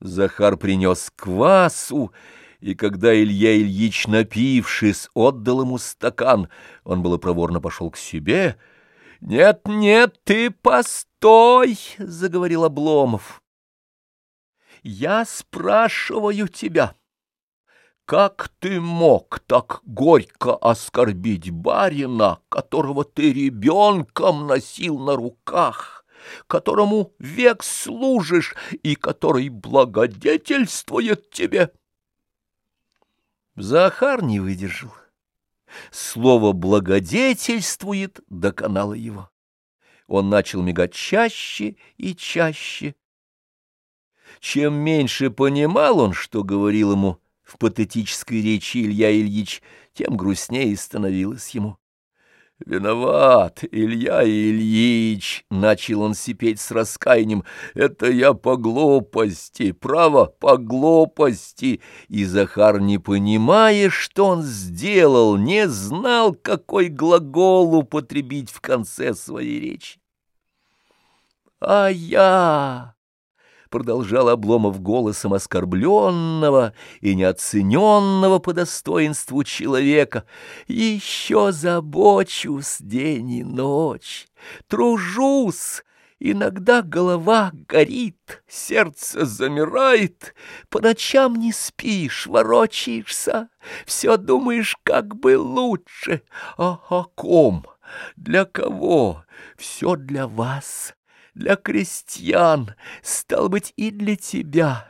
Захар принес квасу, и когда Илья Ильич, напившись, отдал ему стакан, он было проворно пошел к себе. — Нет, нет, ты постой, — заговорил Обломов. — Я спрашиваю тебя, как ты мог так горько оскорбить барина, которого ты ребенком носил на руках? — которому век служишь и который благодетельствует тебе. Захар не выдержал. Слово «благодетельствует» доконало его. Он начал мигать чаще и чаще. Чем меньше понимал он, что говорил ему в патетической речи Илья Ильич, тем грустнее становилось ему. «Виноват, Илья Ильич!» — начал он сипеть с раскаянием. «Это я по глупости, право, по глупости!» И Захар, не понимая, что он сделал, не знал, какой глагол употребить в конце своей речи. «А я...» продолжал Обломов голосом оскорбленного и неоцененного по достоинству человека, еще забочусь день и ночь, тружусь, Иногда голова горит, сердце замирает, По ночам не спишь, ворочаешься, Все думаешь, как бы лучше. А о ком? Для кого? Все для вас для крестьян, стал быть, и для тебя.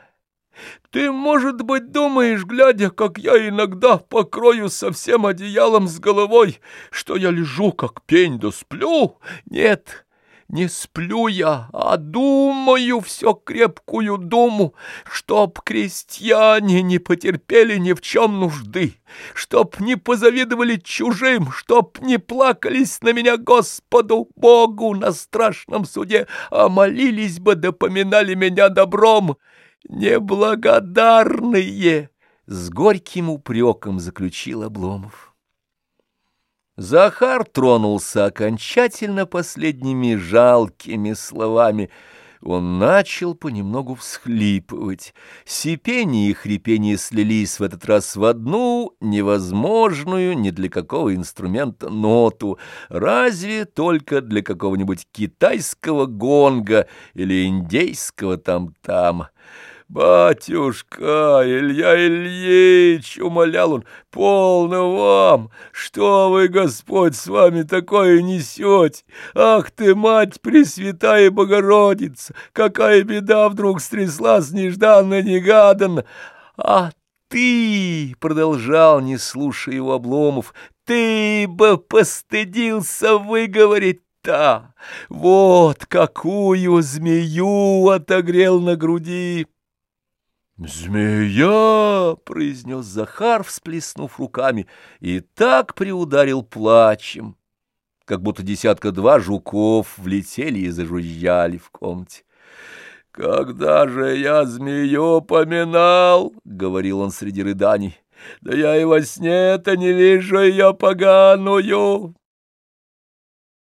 Ты, может быть, думаешь, глядя, как я иногда покрою совсем одеялом с головой, что я лежу, как пень, да сплю? Нет, не сплю я, а думаю всё крепкую думу, чтоб крестьяне не потерпели ни в чем нужды, чтоб не позавидовали чужим, чтоб не плакались на меня Господу Богу на страшном суде, а молились бы да поминали меня добром. Неблагодарные! С горьким упреком заключил Обломов. Захар тронулся окончательно последними жалкими словами. Он начал понемногу всхлипывать. Сипение и хрипение слились в этот раз в одну невозможную ни для какого инструмента ноту, разве только для какого-нибудь китайского гонга или индейского там-там. «Батюшка, Илья Ильич!» — умолял он. «Полно вам! Что вы, Господь, с вами такое несете? Ах ты, мать Пресвятая Богородица! Какая беда вдруг стряслась нежданно-негаданно! А ты, — продолжал, не слушая его обломов, — ты бы постыдился выговорить-то! Вот какую змею отогрел на груди!» «Змея!» — произнес Захар, всплеснув руками, и так приударил плачем, как будто десятка-два жуков влетели и зажужжали в комнате. «Когда же я змею поминал?» — говорил он среди рыданий. «Да я и во сне-то не вижу ее поганую!»